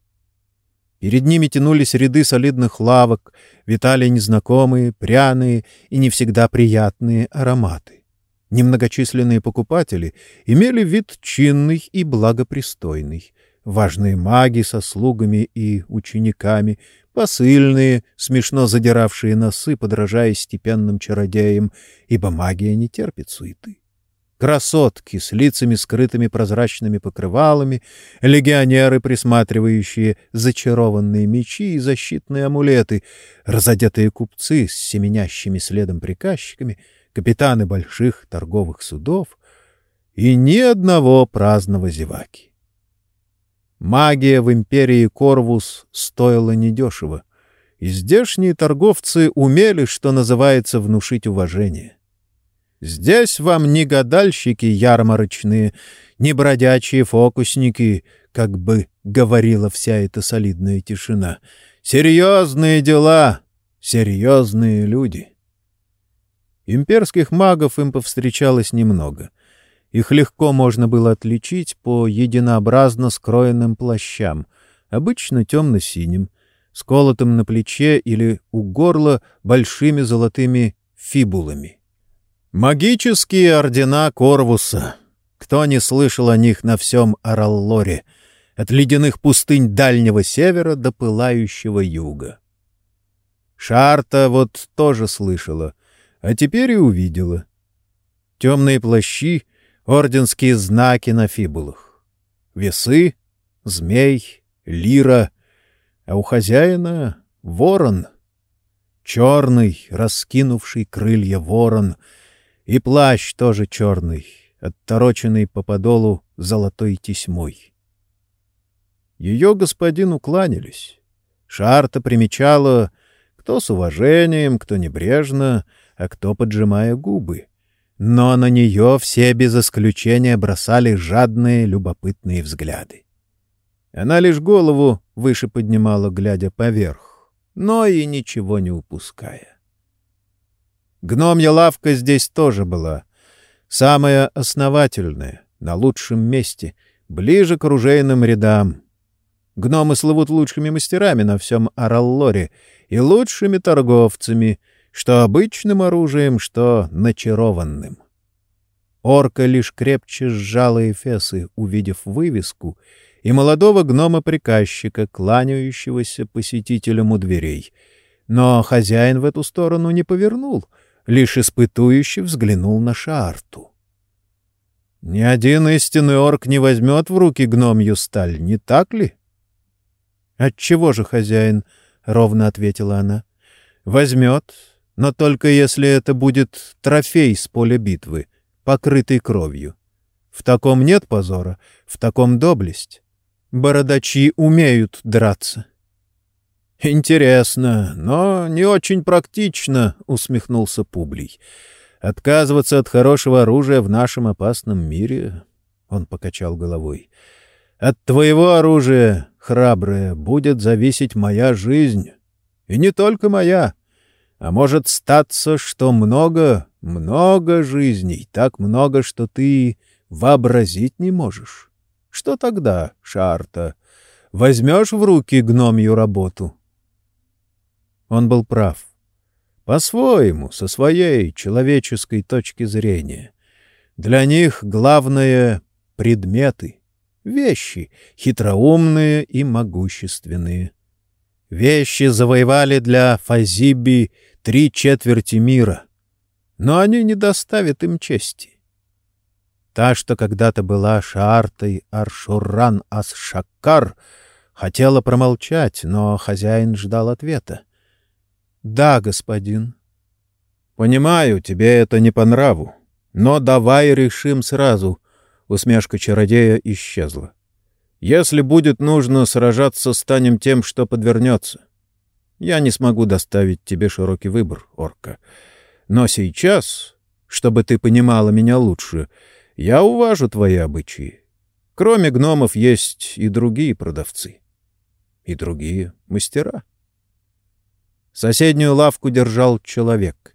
Перед ними тянулись ряды солидных лавок, витали незнакомые, пряные и не всегда приятные ароматы. Немногочисленные покупатели имели вид чинный и благопристойный. Важные маги со слугами и учениками, посыльные, смешно задиравшие носы, подражая степенным чародеям, ибо магия не терпит суеты красотки с лицами скрытыми прозрачными покрывалами, легионеры, присматривающие зачарованные мечи и защитные амулеты, разодетые купцы с семенящими следом приказчиками, капитаны больших торговых судов и ни одного праздного зеваки. Магия в империи Корвус стоила недешево, и здешние торговцы умели, что называется, внушить уважение. Здесь вам не гадальщики ярмарочные, не бродячие фокусники, как бы говорила вся эта солидная тишина. Серьезные дела, серьезные люди. Имперских магов им повстречалось немного. Их легко можно было отличить по единообразно скроенным плащам, обычно темно-синим, сколотым на плече или у горла большими золотыми фибулами. Магические ордена Корвуса. Кто не слышал о них на всем Араллоре, от ледяных пустынь Дальнего Севера до пылающего Юга. Шарта вот тоже слышала, а теперь и увидела. Темные плащи, орденские знаки на фибулах. Весы, змей, лира, а у хозяина — ворон. Черный, раскинувший крылья ворон — и плащ тоже черный, оттороченный по подолу золотой тесьмой. Ее господину кланялись. Шарта примечала, кто с уважением, кто небрежно, а кто поджимая губы. Но на нее все без исключения бросали жадные, любопытные взгляды. Она лишь голову выше поднимала, глядя поверх, но и ничего не упуская. Гномья лавка здесь тоже была. Самая основательная, на лучшем месте, ближе к оружейным рядам. Гномы слывут лучшими мастерами на всем Араллоре и лучшими торговцами, что обычным оружием, что начарованным. Орка лишь крепче сжала эфесы, увидев вывеску, и молодого гнома-приказчика, кланяющегося посетителям у дверей. Но хозяин в эту сторону не повернул — лишь испытующе взглянул на Шаарту. «Ни один истинный орк не возьмет в руки гномью сталь, не так ли?» «Отчего же, хозяин?» — ровно ответила она. «Возьмет, но только если это будет трофей с поля битвы, покрытый кровью. В таком нет позора, в таком доблесть. Бородачи умеют драться. «Интересно, но не очень практично», — усмехнулся Публий. «Отказываться от хорошего оружия в нашем опасном мире...» — он покачал головой. «От твоего оружия, храброе, будет зависеть моя жизнь. И не только моя, А может статься, что много, много жизней, так много, что ты вообразить не можешь. Что тогда, Шарта? Возьмешь в руки гномью работу? Он был прав. По-своему, со своей человеческой точки зрения. Для них главное — предметы, вещи, хитроумные и могущественные. Вещи завоевали для Фазиби три четверти мира, но они не доставят им чести. Та, что когда-то была Шаартой Аршуран Ас-Шаккар, хотела промолчать, но хозяин ждал ответа. — Да, господин. — Понимаю, тебе это не по нраву, но давай решим сразу. Усмешка чародея исчезла. — Если будет нужно сражаться, станем тем, что подвернется. Я не смогу доставить тебе широкий выбор, орка. Но сейчас, чтобы ты понимала меня лучше, — я уважу твои обычаи. Кроме гномов есть и другие продавцы. И другие мастера. Соседнюю лавку держал человек.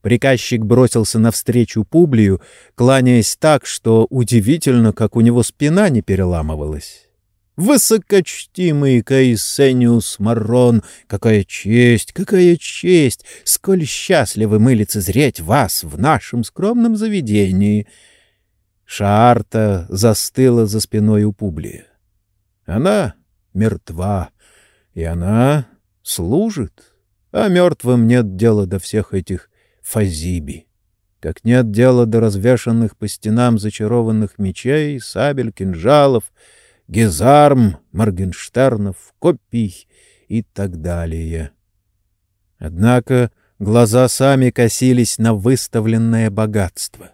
Приказчик бросился навстречу Публию, кланяясь так, что удивительно, как у него спина не переламывалась. Высокочтимый Каисениус Маррон, какая честь, какая честь! Сколь счастливы мы лицезреть вас в нашем скромном заведении!» Шаарта застыла за спиной у Публия. Она мертва, и она служит, а мертвым нет дела до всех этих фазиби, как нет дела до развешанных по стенам зачарованных мечей, сабель, кинжалов, гизарм, моргенштернов, копий и так далее. Однако глаза сами косились на выставленное богатство.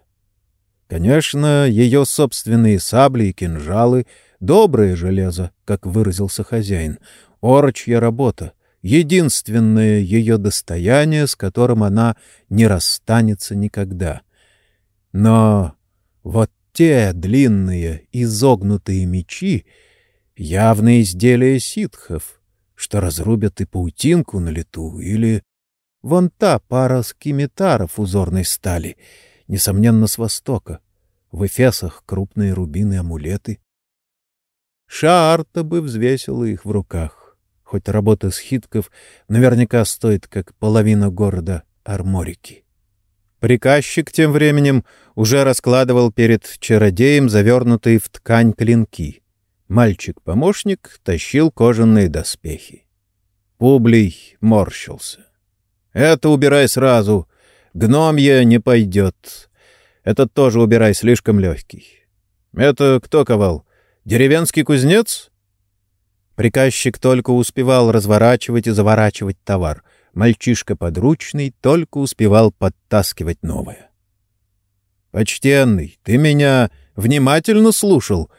Конечно, ее собственные сабли и кинжалы — доброе железо, как выразился хозяин, орочья работа, единственное ее достояние, с которым она не расстанется никогда. Но вот те длинные изогнутые мечи — явные изделия ситхов, что разрубят и паутинку на лету, или вон та пара скимитаров узорной стали — несомненно, с востока. В эфесах крупные рубины-амулеты. Шаарта бы взвесила их в руках. Хоть работа с хитков наверняка стоит как половина города Арморики. Приказчик тем временем уже раскладывал перед чародеем завернутые в ткань клинки. Мальчик-помощник тащил кожаные доспехи. Публий морщился. — Это убирай сразу, Гномья не пойдет. Этот тоже убирай, слишком легкий. Это кто ковал? Деревенский кузнец? Приказчик только успевал разворачивать и заворачивать товар. Мальчишка подручный только успевал подтаскивать новое. «Почтенный, ты меня внимательно слушал?»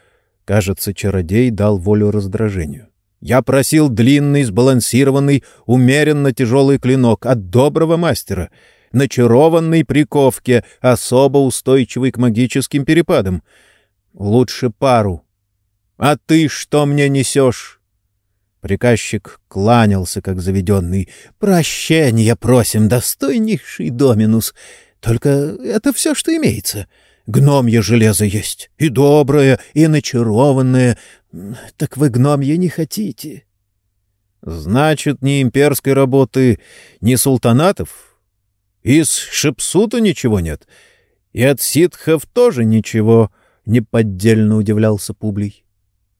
Кажется, чародей дал волю раздражению. «Я просил длинный, сбалансированный, умеренно тяжелый клинок от доброго мастера начарованной приковке, особо устойчивой к магическим перепадам. Лучше пару. А ты что мне несешь? Приказчик кланялся, как заведенный. «Прощения просим, достойнейший Доминус. Только это все, что имеется. Гномье железо есть, и доброе, и начарованное. Так вы гномье не хотите?» «Значит, ни имперской работы, ни султанатов?» Из Шипсута ничего нет. И от ситхов тоже ничего, — неподдельно удивлялся Публий. —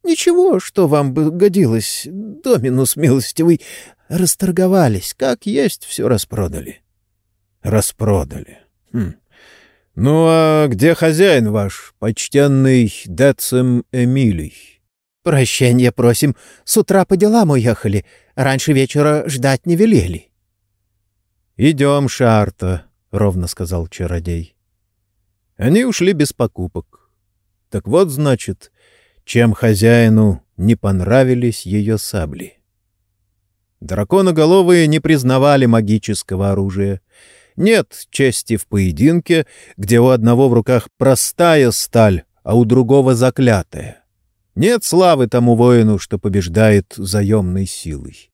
Ничего, что вам бы годилось, Доминус милостивый. Расторговались, как есть, все распродали. — Распродали. Хм. Ну а где хозяин ваш, почтенный Децим Эмилий? — Прощения просим. С утра по делам уехали. Раньше вечера ждать не велели. — «Идем, Шарта», — ровно сказал чародей. Они ушли без покупок. Так вот, значит, чем хозяину не понравились ее сабли. Драконоголовые не признавали магического оружия. Нет чести в поединке, где у одного в руках простая сталь, а у другого заклятая. Нет славы тому воину, что побеждает заемной силой.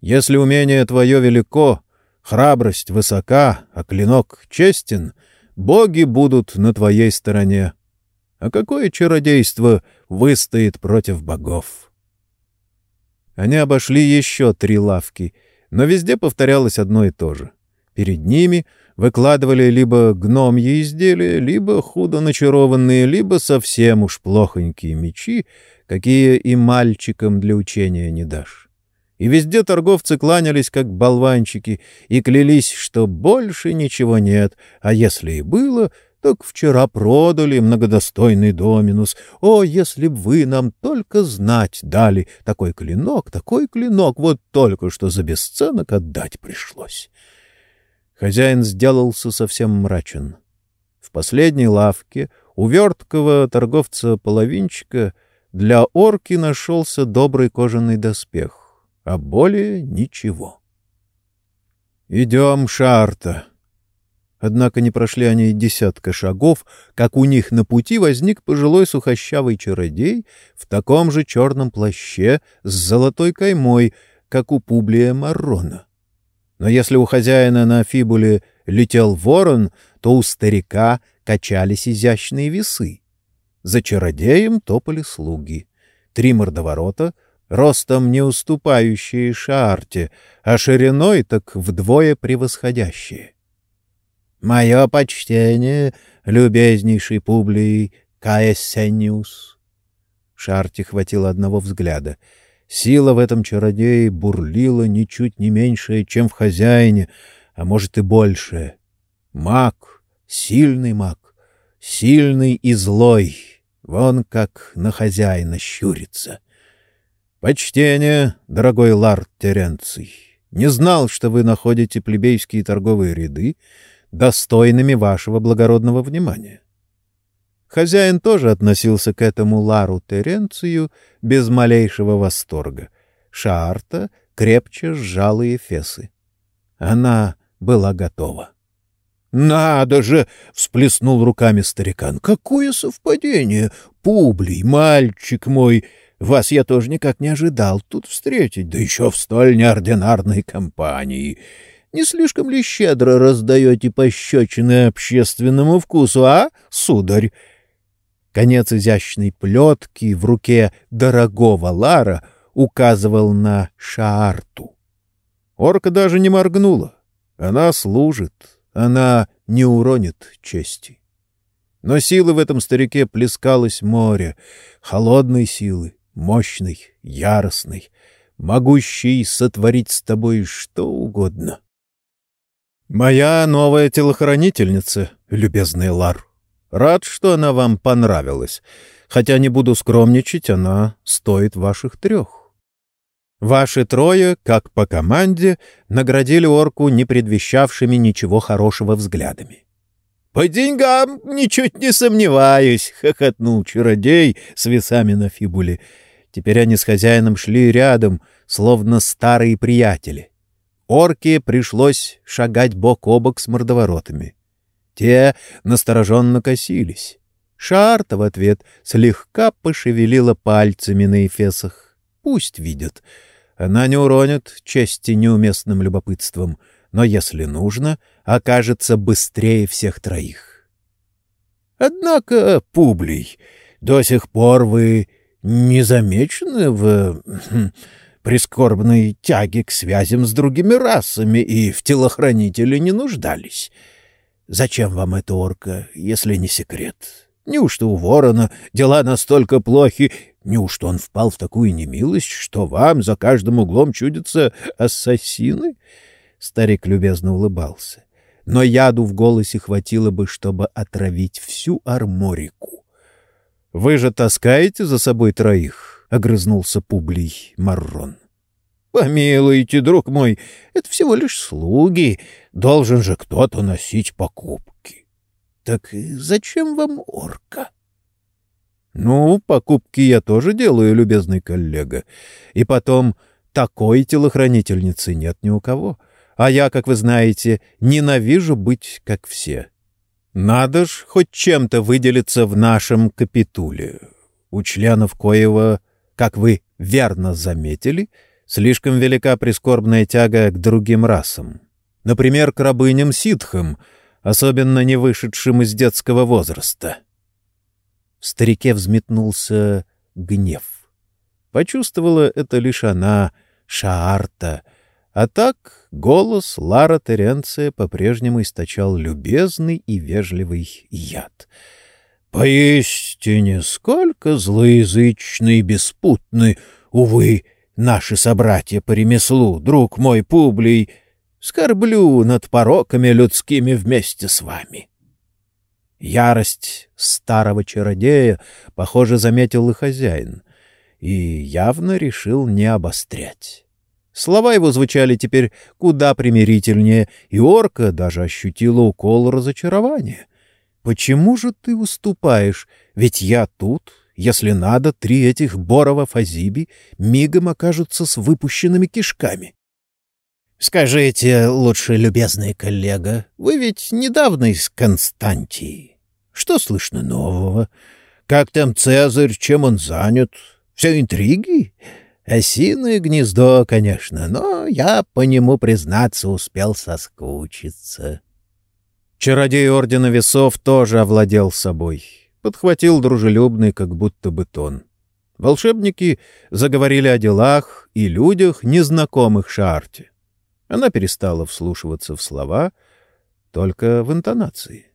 Если умение твое велико, храбрость высока, а клинок честен, боги будут на твоей стороне. А какое чародейство выстоит против богов? Они обошли еще три лавки, но везде повторялось одно и то же. Перед ними выкладывали либо гномьи изделия, либо худо начарованные, либо совсем уж плохонькие мечи, какие и мальчикам для учения не дашь. И везде торговцы кланялись, как болванчики, и клялись, что больше ничего нет, а если и было, так вчера продали многодостойный доминус. О, если б вы нам только знать дали такой клинок, такой клинок, вот только что за бесценок отдать пришлось. Хозяин сделался совсем мрачен. В последней лавке у верткого торговца-половинчика для орки нашелся добрый кожаный доспех а более ничего. «Идем, Шарта!» Однако не прошли они десятка шагов, как у них на пути возник пожилой сухощавый чародей в таком же черном плаще с золотой каймой, как у Публия Маррона. Но если у хозяина на фибуле летел ворон, то у старика качались изящные весы. За чародеем топали слуги. Три мордоворота — ростом не уступающие Шаарте, а шириной так вдвое превосходящие. «Мое почтение, любезнейший Публий Каэссениус!» Шарте хватило одного взгляда. Сила в этом чародее бурлила ничуть не меньшая, чем в хозяине, а может и большая. Маг, сильный маг, сильный и злой, вон как на хозяина щурится — «Почтение, дорогой Лард Теренций! Не знал, что вы находите плебейские торговые ряды достойными вашего благородного внимания». Хозяин тоже относился к этому Лару Теренцию без малейшего восторга. Шаарта крепче сжала Ефесы. Она была готова. «Надо же!» — всплеснул руками старикан. «Какое совпадение! Публий, мальчик мой! Вас я тоже никак не ожидал тут встретить, да еще в столь неординарной компании. Не слишком ли щедро раздаете пощечины общественному вкусу, а, сударь?» Конец изящной плетки в руке дорогого Лара указывал на Шаарту. Орка даже не моргнула. Она служит, она не уронит чести. Но силы в этом старике плескалось море, холодной силы, мощный, яростный, могущий сотворить с тобой что угодно. Моя новая телохранительница, любезный Лар. Рад, что она вам понравилась. Хотя не буду скромничать, она стоит ваших трех. Ваши трое, как по команде, наградили орку не предвещавшими ничего хорошего взглядами. — По деньгам ничуть не сомневаюсь, — хохотнул чародей с весами на фибуле. Теперь они с хозяином шли рядом, словно старые приятели. Орке пришлось шагать бок о бок с мордоворотами. Те настороженно косились. Шарта в ответ слегка пошевелила пальцами на эфесах. Пусть видят. Она не уронит чести неуместным любопытством, но, если нужно, окажется быстрее всех троих. Однако, Публий, до сих пор вы не замечены в хм, прискорбной тяге к связям с другими расами и в телохранителе не нуждались. Зачем вам эта орка, если не секрет? Неужто у ворона дела настолько плохи, неужто он впал в такую немилость, что вам за каждым углом чудятся ассасины? Старик любезно улыбался. Но яду в голосе хватило бы, чтобы отравить всю арморику. — Вы же таскаете за собой троих? — огрызнулся Публий Маррон. — Помилуйте, друг мой, это всего лишь слуги. Должен же кто-то носить покупки. — Так зачем вам орка? — Ну, покупки я тоже делаю, любезный коллега. И потом, такой телохранительницы нет ни у кого. А я, как вы знаете, ненавижу быть как все. Надо ж хоть чем-то выделиться в нашем капитуле. У членов коего, как вы верно заметили, слишком велика прискорбная тяга к другим расам. Например, к рабыням-ситхам, особенно не вышедшим из детского возраста. В старике взметнулся гнев. Почувствовала это лишь она, Шаарта, а так голос Лара Теренция по-прежнему источал любезный и вежливый яд. «Поистине, сколько злоязычны и беспутны, увы, наши собратья по ремеслу, друг мой Публий, скорблю над пороками людскими вместе с вами». Ярость старого чародея, похоже, заметил и хозяин, и явно решил не обострять. Слова его звучали теперь куда примирительнее, и орка даже ощутила укол разочарования. «Почему же ты уступаешь? Ведь я тут. Если надо, три этих Борова Фазиби мигом окажутся с выпущенными кишками». «Скажите, лучше, любезный коллега, вы ведь недавно из Константии. Что слышно нового? Как там Цезарь, чем он занят? Все интриги?» Осиное гнездо, конечно, но я по нему, признаться, успел соскучиться. Чародей Ордена Весов тоже овладел собой. Подхватил дружелюбный, как будто бы тон. Волшебники заговорили о делах и людях, незнакомых Шарте. Она перестала вслушиваться в слова, только в интонации.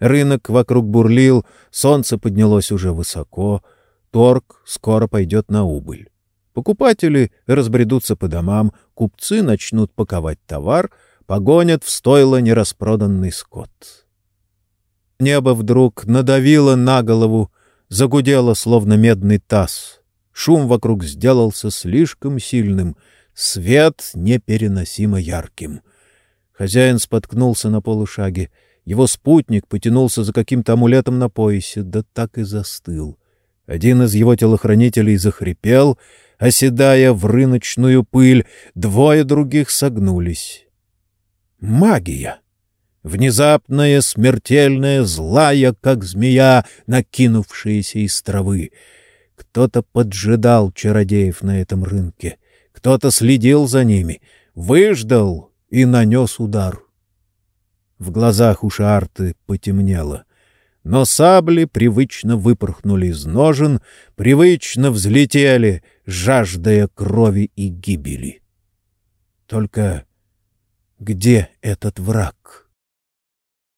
Рынок вокруг бурлил, солнце поднялось уже высоко, торг скоро пойдет на убыль. Покупатели разбредутся по домам, купцы начнут паковать товар, погонят в стойло нераспроданный скот. Небо вдруг надавило на голову, загудело, словно медный таз. Шум вокруг сделался слишком сильным, свет непереносимо ярким. Хозяин споткнулся на полушаге. Его спутник потянулся за каким-то амулетом на поясе, да так и застыл. Один из его телохранителей захрипел — оседая в рыночную пыль, двое других согнулись. Магия! Внезапная, смертельная, злая, как змея, накинувшаяся из травы. Кто-то поджидал чародеев на этом рынке, кто-то следил за ними, выждал и нанес удар. В глазах у Шарты потемнело но сабли привычно выпорхнули из ножен, привычно взлетели, жаждая крови и гибели. Только где этот враг?